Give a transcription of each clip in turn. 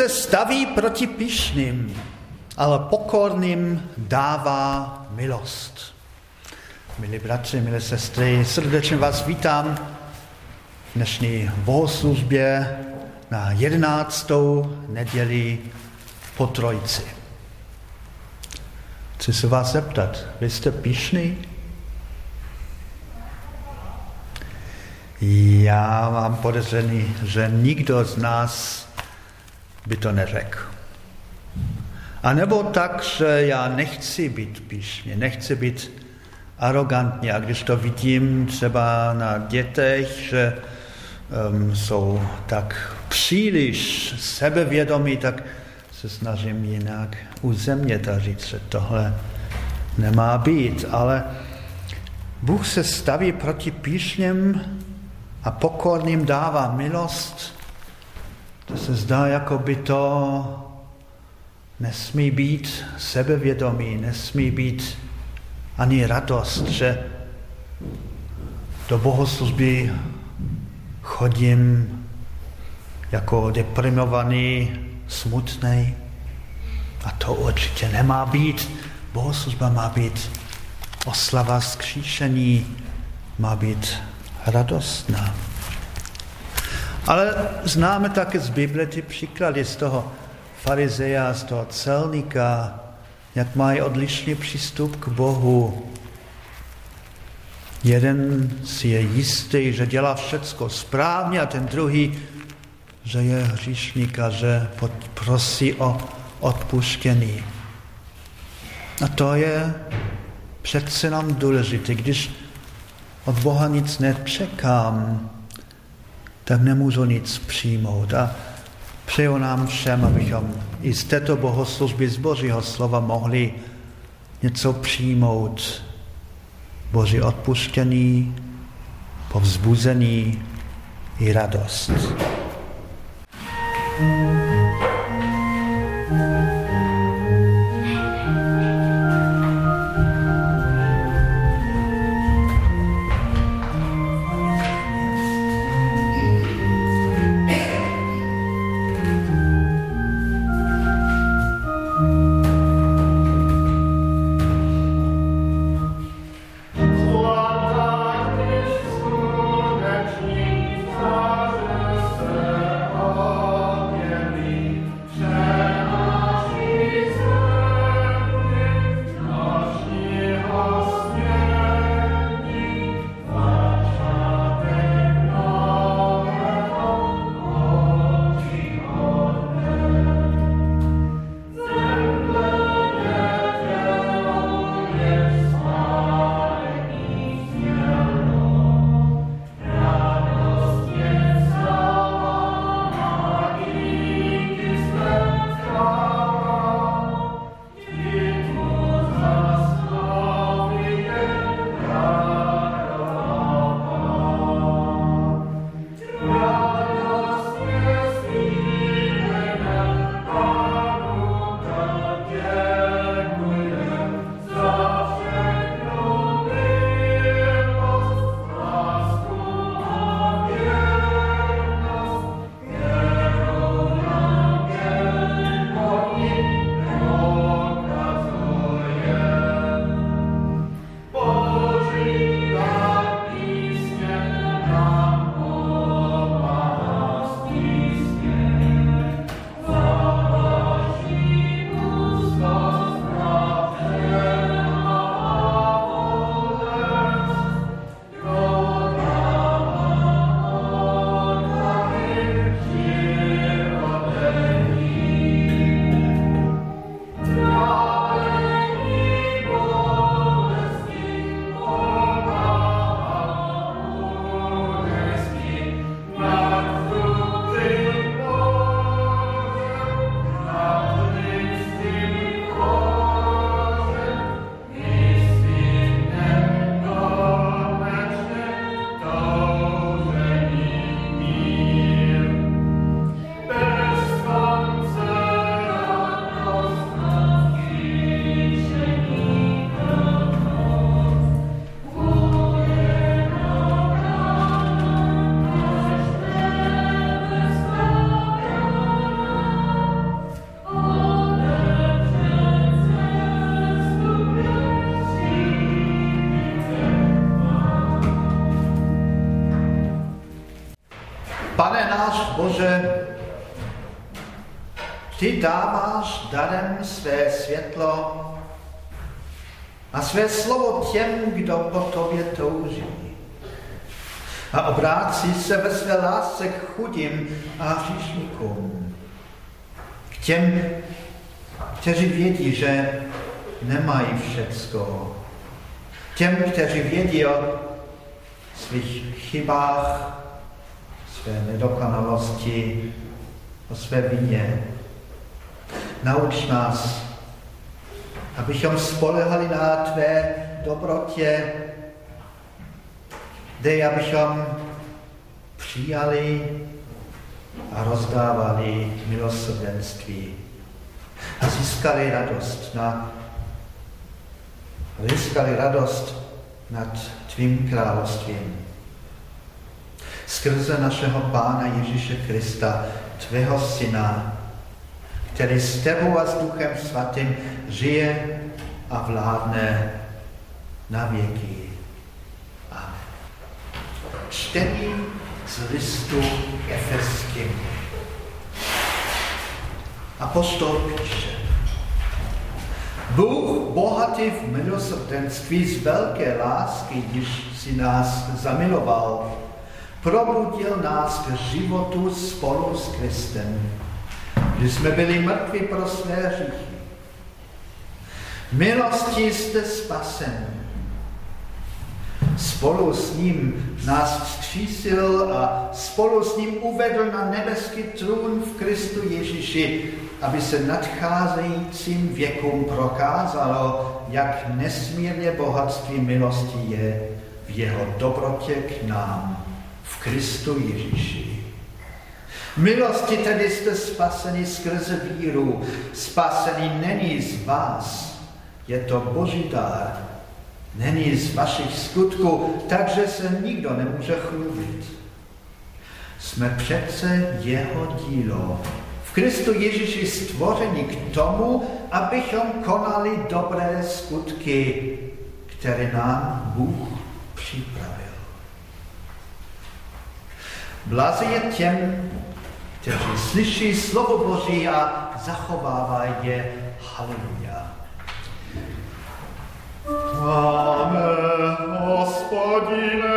Se staví proti pišným, ale pokorným dává milost. Milí bratři, milé sestry, srdečně vás vítám v dnešní bohoslužbě na jedenáctou neděli po trojci. Chci se vás zeptat, vy jste pišný? Já mám podezření, že nikdo z nás by to neřekl. A nebo tak, že já nechci být píšně, nechci být arrogantní. A když to vidím třeba na dětech, že um, jsou tak příliš sebevědomí, tak se snažím jinak uzemnět a říct, že tohle nemá být. Ale Bůh se staví proti píšněm a pokorným dává milost to se zdá, jako by to nesmí být sebevědomí, nesmí být ani radost, že do bohoslužby chodím jako deprimovaný, smutný. A to určitě nemá být. Bohoslužba má být oslava zkříšení, má být radostná. Ale známe také z Bible ty příklady z toho farizeja, z toho celníka, jak mají odlišný přístup k Bohu. Jeden si je jistý, že dělá všecko správně a ten druhý, že je hříšník a že prosí o odpuštění. A to je přece nám důležité. Když od Boha nic nečekám, tak nemůžu nic přijmout. A přeju nám všem, abychom i z této bohoslužby z Božího slova mohli něco přijmout. Boží odpuštění, povzbuzení i radost. you své světlo a své slovo těm, kdo po tobě touží. A obrácí se ve své lásce k chudým a hříšníkům. K těm, kteří vědí, že nemají všecko. Těm, kteří vědí o svých chybách, své nedokonalosti, o své vině. Nauč nás, abychom spolehali na tvé dobrotě, dej, abychom přijali a rozdávali milosrdenství a získali radost na získali radost nad tvým královstvím. Skrze našeho Pána Ježíše Krista, tvého syna, který s tebou a s Duchem Svatým žije a vládne na věky. Amen. Čtení z listu Efeským. Apostol píše, Bůh bohatý v milosrdenství z velké lásky, když si nás zamiloval, probudil nás k životu spolu s Kristem, když jsme byli mrtví pro své hříchy. Milostí jste spasen. Spolu s ním nás vzkřísil a spolu s ním uvedl na nebeský trůn v Kristu Ježíši, aby se nadcházejícím věkům prokázalo, jak nesmírně bohatství milosti je v jeho dobrotě k nám v Kristu Ježíši. Milosti tedy jste spaseni skrze víru. Spasení není z vás, je to boží dár. Není z vašich skutků, takže se nikdo nemůže chlubit. Jsme přece jeho dílo, v Kristu Ježíši stvoření k tomu, abychom konali dobré skutky, které nám Bůh připravil. Blaze je těm, kteří slyší slovo Boží a zachovávají je. Haleluja. Amen, hospodine,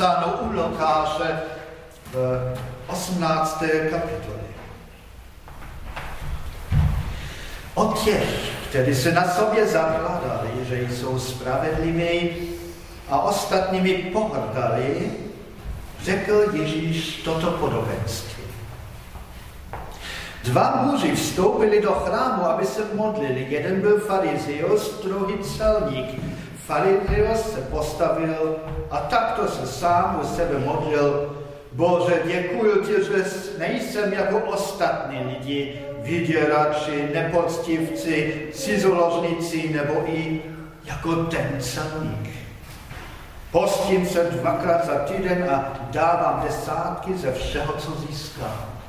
sepsáno u Lokáše v 18. kapitole. O těch, kteří se na sobě zakládali, že jsou spravedliví a ostatními pohrdali, řekl Ježíš toto podobenství. Dva muži vstoupili do chrámu, aby se modlili. Jeden byl farizeus, druhý celník. Farizeus se postavil a takto se sám u sebe modlil. Bože, děkuji ti, že nejsem jako ostatní lidi, vyděrači, nepoctivci, cizoložníci nebo i jako ten celník. Postím se dvakrát za týden a dávám desátky ze všeho, co získám.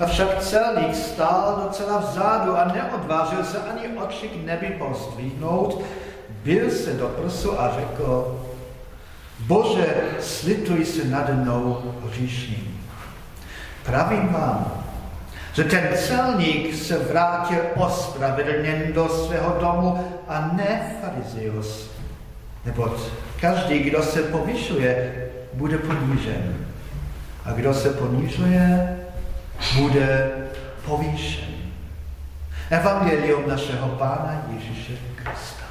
Avšak celník stál docela vzadu a neodvážil se ani oči k nebi pozdvihnout, byl se do prsu a řekl, Bože, slituj se nade mnou hříšným. Pravím vám, že ten celník se vrátil ospravedlněn do svého domu a ne farizeus. Neboť každý, kdo se povyšuje, bude ponížen. A kdo se ponížuje, bude povýšen. Evangelium našeho Pána Ježíše Krista.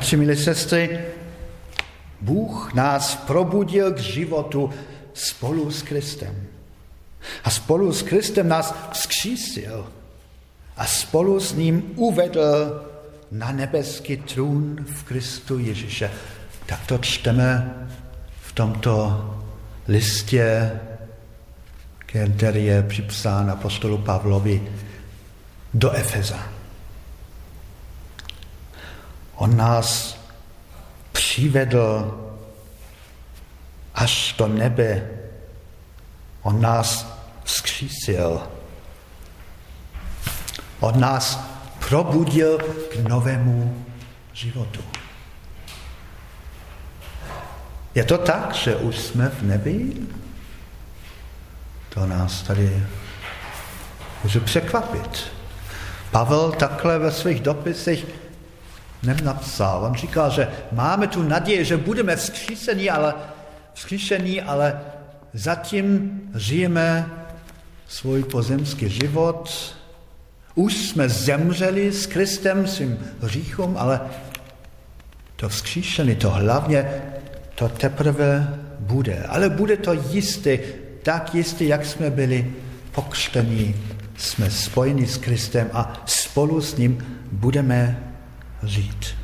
Bratři, milí sestry, Bůh nás probudil k životu spolu s Kristem. A spolu s Kristem nás vzkřísil a spolu s ním uvedl na nebeský trůn v Kristu Ježíše. Tak to čteme v tomto listě, který je připsán apostolu Pavlovi do Efeza. On nás přivedl až do nebe. On nás vzkřísil. od nás probudil k novému životu. Je to tak, že už jsme v nebi? To nás tady může překvapit. Pavel takhle ve svých dopisech nenapsal. On říká, že máme tu naději, že budeme vzkříšení, ale, vzkříšení, ale zatím žijeme svůj pozemský život. Už jsme zemřeli s Kristem, svým hříchům, ale to vzkříšení, to hlavně, to teprve bude. Ale bude to jistý, tak jistý, jak jsme byli pokřtení. Jsme spojeni s Kristem a spolu s ním budeme žít.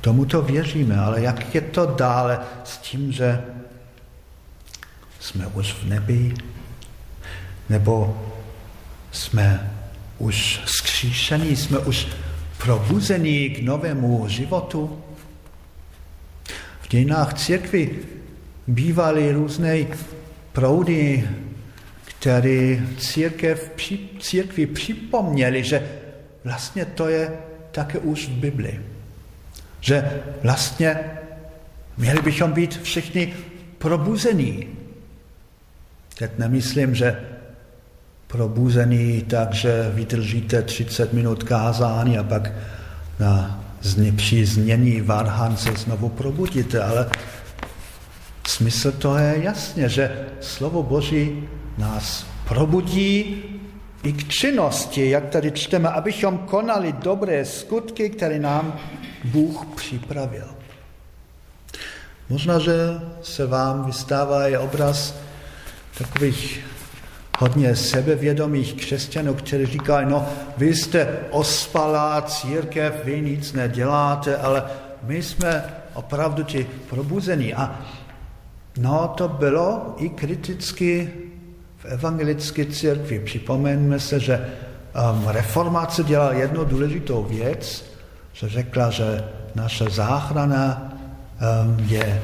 Tomuto věříme, ale jak je to dále s tím, že jsme už v nebi, nebo jsme už skříšení, jsme už probuzení k novému životu. V dějinách církvy bývaly různé proudy, které církev, církvi připomněli, že vlastně to je také už v Bibli. Že vlastně měli bychom být všichni probuzení. Teď nemyslím, že probuzení tak, že vydržíte 30 minut kázání a pak na při znění varhan se znovu probudíte, ale smysl to je jasně, že slovo Boží nás probudí i k činnosti, jak tady čteme, abychom konali dobré skutky, které nám Bůh připravil. Možná, že se vám vystává i obraz takových hodně sebevědomých křesťanů, kteří říkají, no vy jste ospalá církev, vy nic neděláte, ale my jsme opravdu ti probuzení. A no to bylo i kriticky evangelické církvi. Připomeňme se, že um, reformace dělala jednu důležitou věc, že řekla, že naše záchrana um, je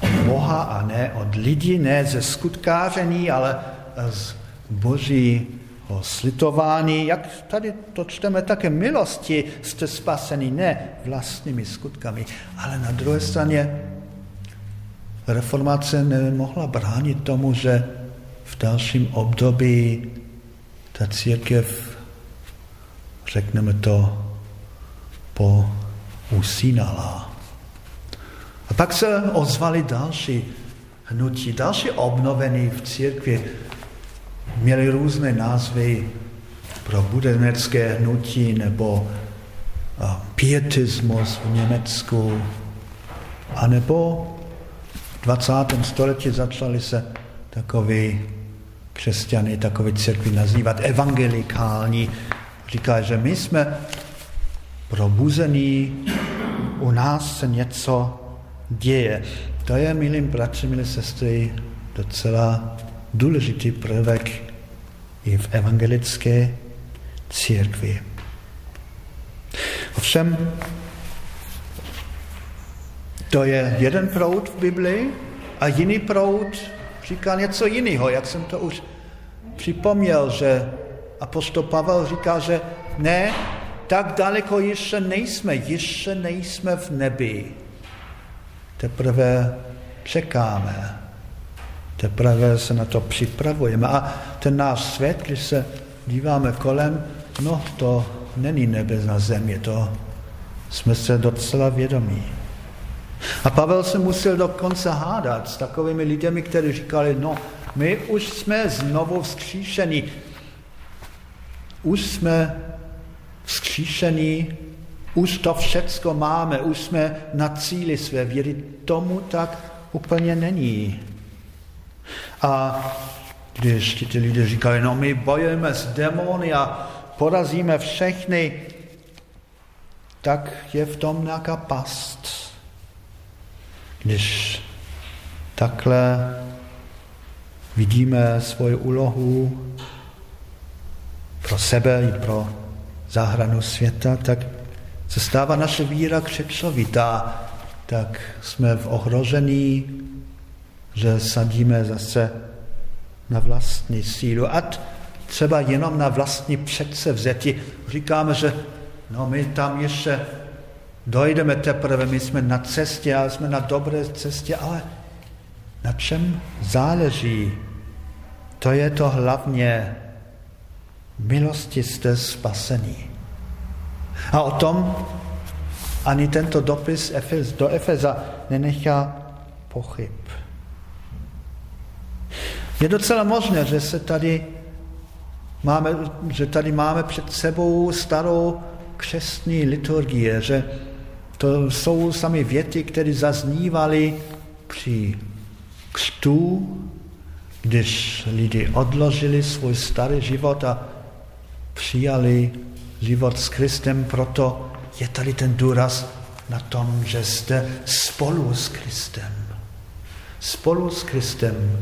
od Boha a ne od lidí, ne ze skutkáření, ale z božího slitování. Jak tady to čteme také milosti, jste spaseni ne vlastními skutkami, ale na druhé straně reformace nemohla bránit tomu, že dalším období ta církev, řekneme to, po usínala. A pak se ozvali další hnutí, další obnovení v církvi. Měli různé názvy pro budenecké hnutí nebo pietismus v Německu, anebo v 20. století začali se takový křesťany, takové církvy nazývat evangelikální. Říká, že my jsme probuzení, u nás se něco děje. To je, milým bratři, milé sestry, docela důležitý prvek i v evangelické církvi. Ovšem, to je jeden proud v Biblii a jiný proud říká něco jiného, jak jsem to už připomněl, že apostol Pavel říká, že ne, tak daleko ještě nejsme, ještě nejsme v nebi. Teprve čekáme, teprve se na to připravujeme. A ten náš svět, když se díváme kolem, no to není nebe na zemi, to jsme se docela vědomí. A Pavel se musel dokonce hádat s takovými lidmi, kteří říkali, no, my už jsme znovu vzkříšení. Už jsme vzkříšení, už to všecko máme, už jsme na cíli své víry. Tomu tak úplně není. A když ti lidé říkají, no my bojujeme s démony a porazíme všechny, tak je v tom nějaká past. Když takhle vidíme svoji úlohu pro sebe i pro záhranu světa, tak se stává naše víra křečovitá, tak jsme v ohrožení, že sadíme zase na vlastní sílu. A třeba jenom na vlastní předsevzetí. Říkáme, že no my tam ještě dojdeme teprve, my jsme na cestě, ale jsme na dobré cestě, ale na čem záleží? To je to hlavně milosti jste spasení. A o tom ani tento dopis do Efeza nenechá pochyb. Je docela možné, že se tady máme, že tady máme před sebou starou křestní liturgie, že to jsou sami věty, které zaznívaly při křtu, když lidi odložili svůj starý život a přijali život s Kristem, proto je tady ten důraz na tom, že jste spolu s Kristem. Spolu s Kristem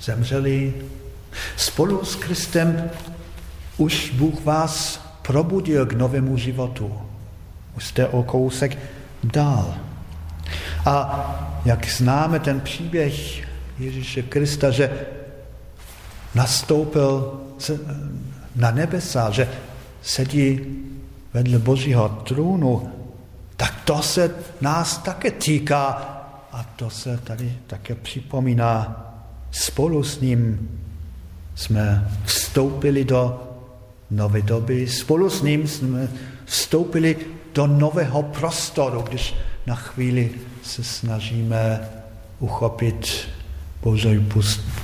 zemřeli. Spolu s Kristem už Bůh vás probudil k novému životu. Už jste o kousek dál. A jak známe ten příběh Ježíše Krista, že nastoupil na nebesa, že sedí vedle Božího trůnu, tak to se nás také týká a to se tady také připomíná. Spolu s ním jsme vstoupili do nové doby, spolu s ním jsme vstoupili do nového prostoru, když na chvíli se snažíme uchopit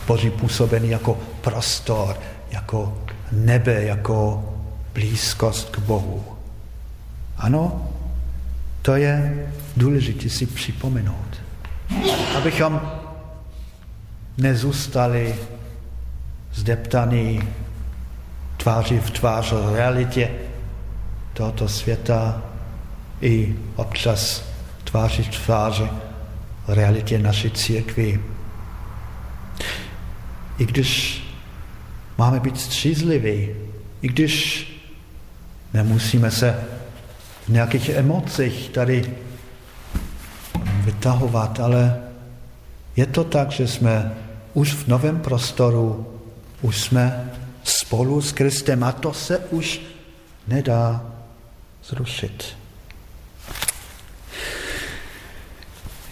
Boží působení jako prostor, jako nebe, jako blízkost k Bohu. Ano, to je důležité si připomenout. Abychom nezůstali zdeptaní tváří v tvář realitě tohoto světa i občas tváří v tváři realitě naší církvy. I když máme být střízliví, i když nemusíme se v nějakých emocích tady vytahovat, ale je to tak, že jsme už v novém prostoru, už jsme spolu s Kristem a to se už nedá zrušit.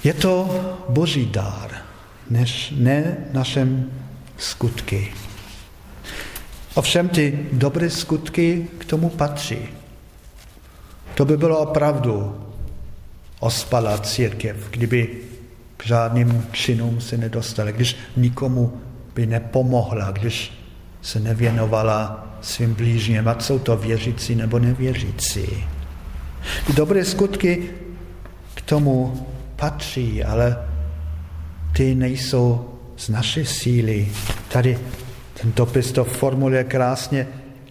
Je to boží dár, než ne našem skutky. Ovšem ty dobré skutky k tomu patří. To by bylo opravdu ospalá církev, kdyby k žádným činům se nedostala, když nikomu by nepomohla, když se nevěnovala svým blížním, ať jsou to věřící nebo nevěřící. Ty dobré skutky k tomu patří, ale ty nejsou z naší síly. Tady ten dopis to formuluje krásně,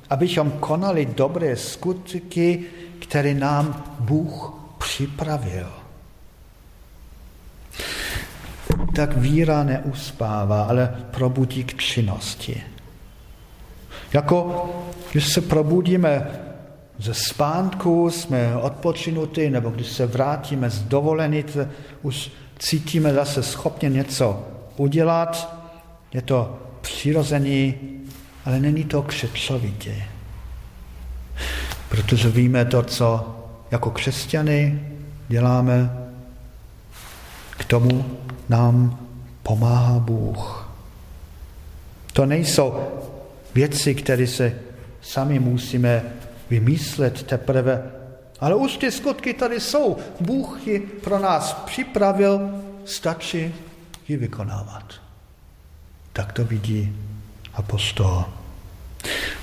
abychom konali dobré skutky, které nám Bůh připravil. Tak víra neuspává, ale probudí k činnosti. Jako když se probudíme ze spánku, jsme odpočinutí, nebo když se vrátíme z dovolený, už cítíme zase schopně něco udělat. Je to přirozený, ale není to křečovitě. Protože víme to, co jako křesťany děláme, k tomu nám pomáhá Bůh. To nejsou věci, které se sami musíme vymyslet teprve, ale už ty skutky tady jsou. Bůh ji pro nás připravil, stačí ji vykonávat. Tak to vidí apostol.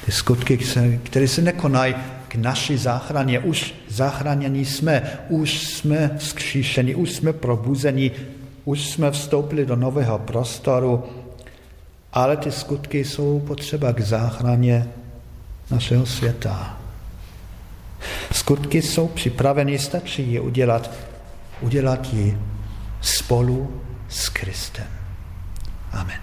Ty skutky, které se nekonají k naší záchraně, už zachráněni jsme, už jsme vzkříšeni, už jsme probuzeni, už jsme vstoupili do nového prostoru, ale ty skutky jsou potřeba k záchraně našeho světa. Skutky jsou připraveny, stačí je udělat, udělat ji spolu s Kristem. Amen.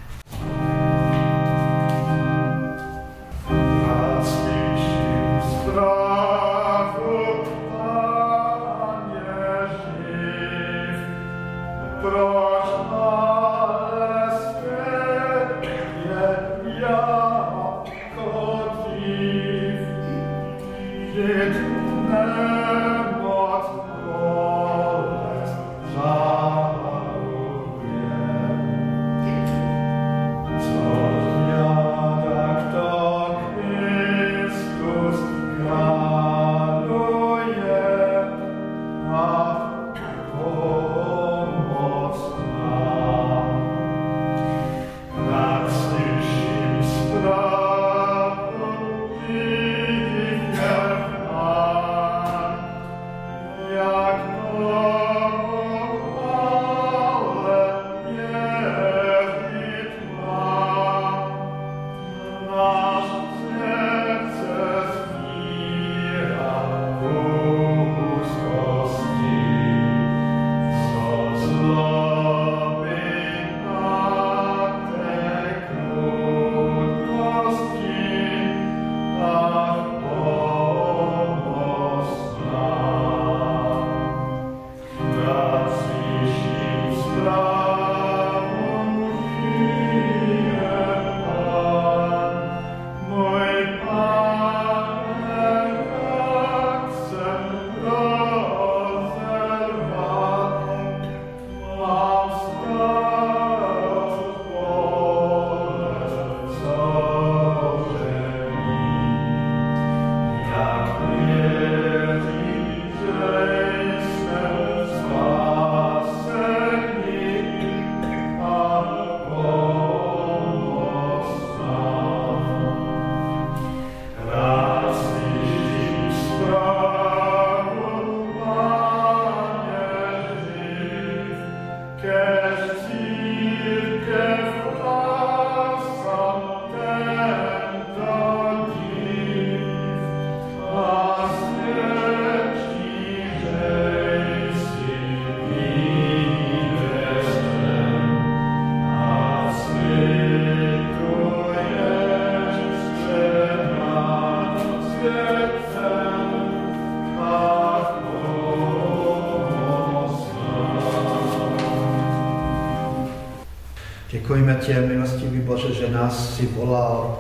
Tě, milostivý Bože, že nás si volal,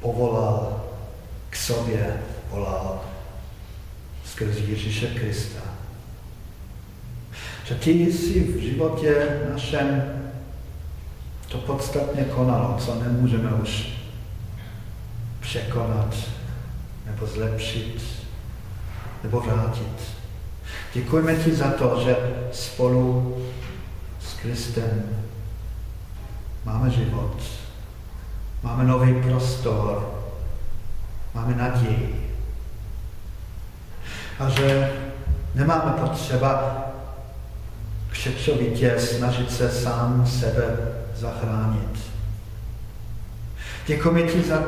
povolal k sobě, volal skrz Ježíše Krista. Že ty jsi v životě našem to podstatně konalo, co nemůžeme už překonat, nebo zlepšit, nebo vrátit. Děkujeme ti za to, že spolu s Kristem máme život, máme nový prostor, máme naději. A že nemáme potřeba křečovitě snažit se sám sebe zachránit. Děkujeme ti za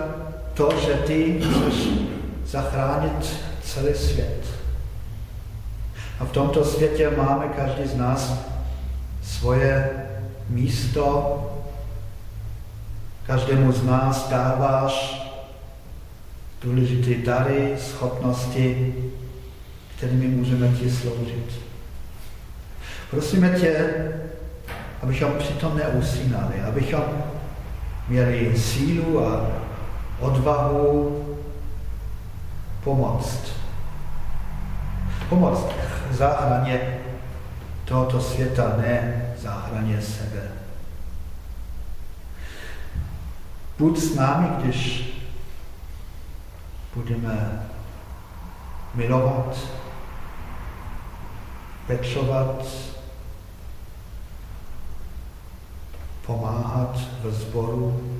to, že ty chceš zachránit celý svět. A v tomto světě máme každý z nás svoje místo Každému z nás dáváš důležité dary, schopnosti, kterými můžeme ti sloužit. Prosíme tě, abychom přitom neusínali, abychom měli sílu a odvahu pomoct. Pomoct záchraně tohoto světa, ne záchraně sebe. Buď s námi, když budeme milovat, pečovat, pomáhat ve sboru,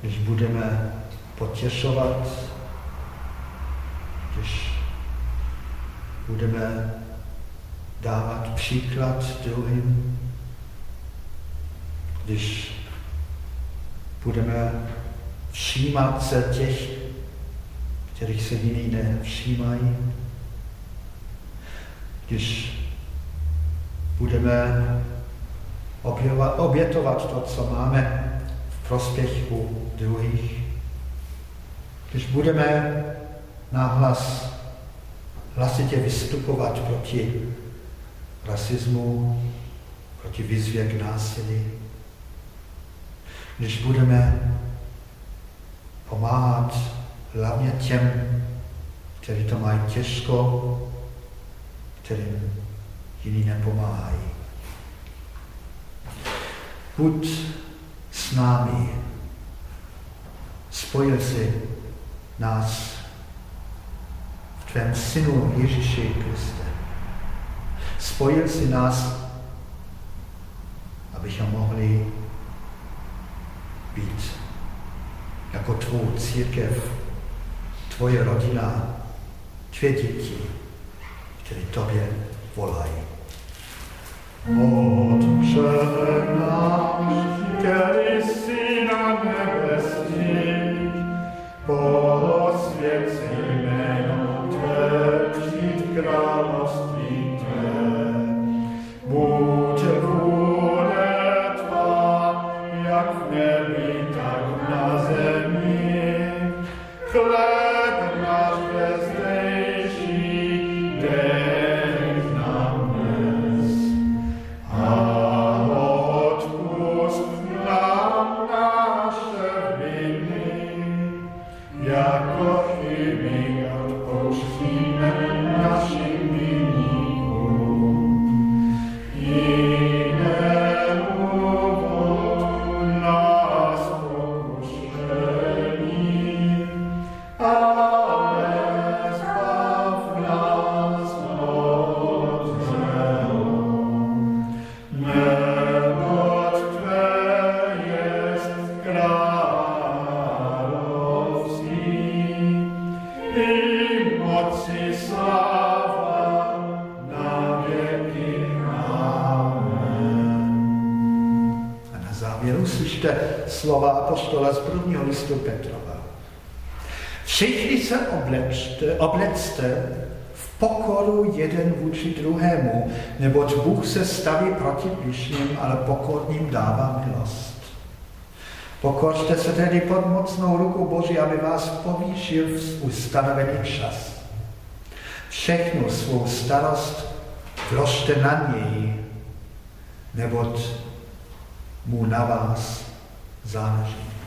když budeme potěšovat, když budeme dávat příklad druhým, když budeme všímat se těch, kterých se jiní nevšímají. Když budeme obětovat, obětovat to, co máme v prospěchu druhých. Když budeme náhlas hlasitě vystupovat proti rasismu, proti výzvě k násilí, když budeme pomáhat hlavně těm, kteří to mají těžko, kterým jiní nepomáhají. Buď s námi, spojil si nás v tvém synu Ježíši Kriste. Spojil si nás, abychom mohli být jako tvou církev, tvoje rodina, tvé děti, které tobě volají. Otče náš, který jsi na nebesích, posvěd jméno Tvé, přijď království jako oblečte, oblecte v pokoru jeden vůči druhému, neboť Bůh se staví proti pišním, ale pokorným dává milost. Pokořte se tedy pod mocnou ruku Boží, aby vás povýšil v ustanovený čas. Všechnu svou starost vložte na něj, neboť mu na vás záleží.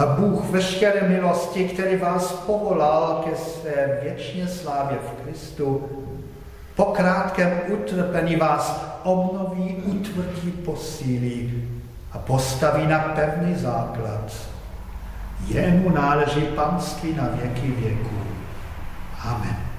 A Bůh veškeré milosti, který vás povolal ke své věčné slávě v Kristu, po krátkém utrpení vás obnoví, utvrdí, posílí a postaví na pevný základ. Jemu náleží panství na věky věků. Amen.